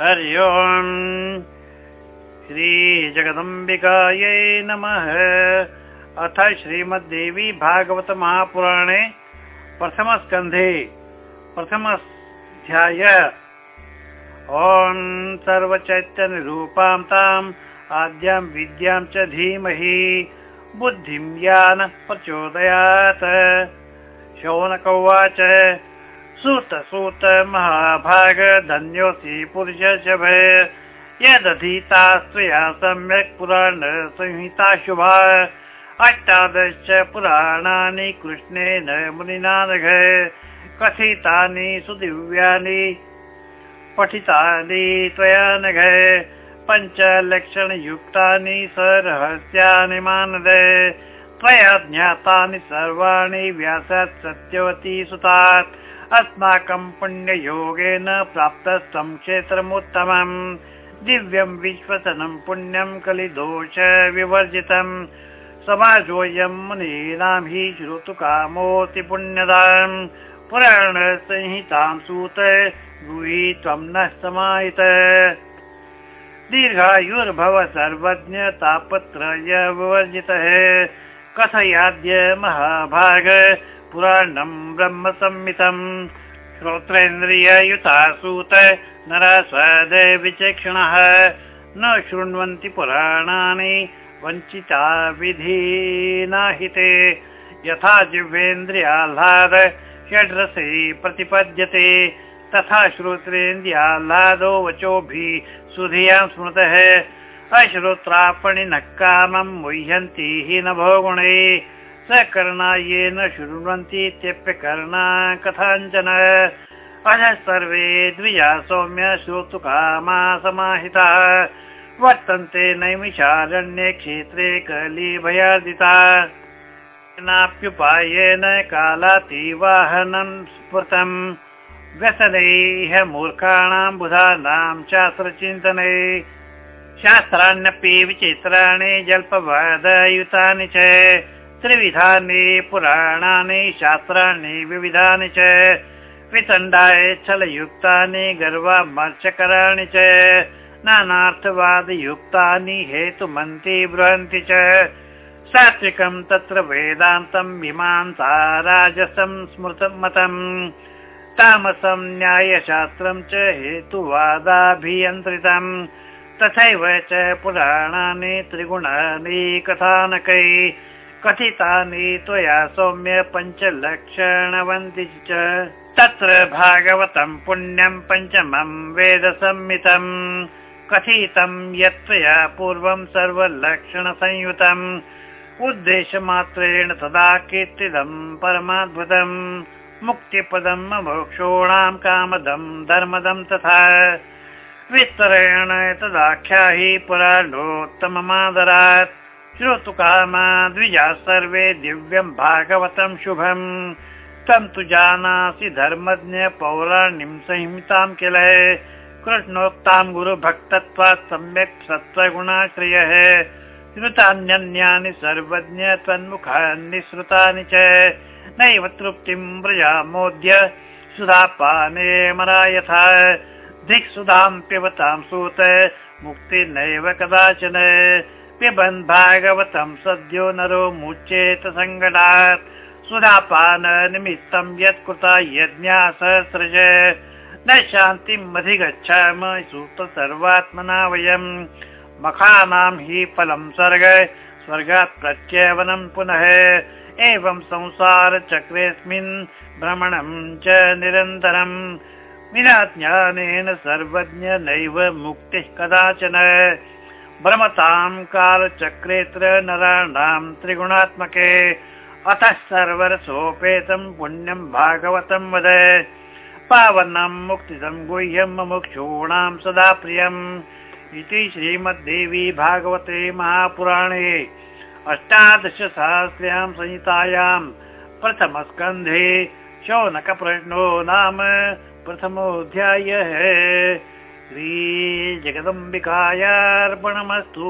हरि ओम्। श्रीजगदम्बिकायै नमः। अथ श्रीमद्देवी भागवत महापुराणे प्रथमस्कन्धे प्रथमाध्याय ॐ सर्वचैत्यनिरूपां ताम् आद्यां विद्यां च धीमहि बुद्धिं यान प्रचोदयात् शौनक उवाच सुत सुत महाभाग धन्योऽसि पुरुष भय यदधीतास्त्वया सम्यक् पुराण संहिता शुभा। अष्टादश पुराणानि कृष्णेन मुनिना नघ। कथितानि सुदिव्यानि पठितानि त्वया नघ। पञ्चलक्षणयुक्तानि सरहस्यानि मानद। त्वया ज्ञातानि सर्वाणि व्यासात् सत्यवती सुतात् अस्माकं पुण्ययोगेन प्राप्तस्थं क्षेत्रमुत्तमम् दिव्यं विश्वसनं पुण्यं कलिदोष विवर्जितम्। समाजोऽयं मुनीनां हि श्रोतुकामोऽति पुण्यदाम्। पुराणसंहितां सूत ब्रूहि त्वं नः समाहित। दीर्घायुर्भव सर्वज्ञ तापत्रय विवर्जितः। कथयाद्य महाभाग पुराणं ब्रह्म संहितम् श्रोत्रेन्द्रिययुता सूत नर स्वदविचक्षणः न शृण्वन्ति पुराणानि वञ्चिता विधिनाहिते यथा जिह्वेन्द्रियाह्लाद षड्रसे प्रतिपद्यते। तथा श्रोत्रेन्द्रियाह्लादो वचोभिः सुधियां स्मृतः। अश्रोत्रापणिनः कामं मुह्यन्ति हि न भोगुणे सकर्णा येन शृण्वन्तीत्यप्यकर्णा कथञ्चन अधः सर्वे द्विजा सौम्य श्रोतुकामा समाहिताः। वर्तन्ते नैमिषारण्ये क्षेत्रे कलिभयार्दिता नाप्युपायेन कालातिवाहनं स्मृतम् व्यसनैः मूर्खाणां बुधानां शास्त्रचिन्तने। शास्त्राण्यपि विचित्राणि जल्पवदयुतानि च त्रिविधानि पुराणानि शास्त्राणि विविधानि च। वितण्डाय छलयुक्तानि गर्वामर्चकराणि च। नानार्थवादयुक्तानि हेतुमन्ति बृहन्ति च। सात्विकं तत्र वेदान्तं मीमांसा राजसं स्मृतमतम् तामसं न्यायशास्त्रं च हेतुवादाभियन्त्रितम् तथैव च पुराणानि त्रिगुणानि कथानकै कथितानि त्वया सौम्य पञ्चलक्षणवन्ति च। तत्र भागवतं पुण्यं पञ्चमं वेदसंहितम् कथितं यत्त्वया पूर्वं सर्वलक्षणसंयुतम्। उद्देशमात्रेण तदा कीर्तिदं परमाद्भुतम्। मुक्तिपदं मोक्षोणां कामदं धर्मदं तथा। विस्तरेण तदाख्याहि पुराणोत्तममादरात् श्रोतुकामा द्विजा सर्वे दिव्यं भागवतं शुभम्। तं तु जानासि धर्मज्ञ पौराणिं संहितां किल कृष्णोक्तां गुरुभक्तत्वात् सम्यक् सत्त्वगुणाश्रयः। श्रुतान्यन्यानि सर्वज्ञ त्वन्मुखानि श्रुतानि च। नैव तृप्तिं व्रजामोद्य सुधापाने मरा यथा दिक्सुधां पिबतां सूत मुक्तिर्नैव कदाचन पिबन् भागवतं सद्यो नरो मुच्येत सङ्गडात् सुधापान निमित्तं यत्कृता यज्ञा सहस्रज न शान्तिम् अधिगच्छाम सूत सर्वात्मना वयम् मखानां हि फलं स्वर्ग स्वर्गात् प्रत्यवनं पुनः। एवं संसारचक्रेऽस्मिन् भ्रमणं च निरन्तरम् विना ज्ञानेन सर्वज्ञ नैव मुक्तिः कदाचन भ्रमतां कालचक्रेत्र नराणां त्रिगुणात्मके। अतः सर्वरसोपेतं पुण्यं भागवतं वद। पावनं मुक्तिदं गुह्यं मुमुक्षूणां सदा प्रियम् इति श्रीमद्देवी भागवते महापुराणे। अष्टादशसहस्र्यां संहितायां प्रथमस्कन्धे शौनकप्रश्नो नाम प्रथमोऽध्यायः श्रीजगदम्बिकायार्पणमस्तु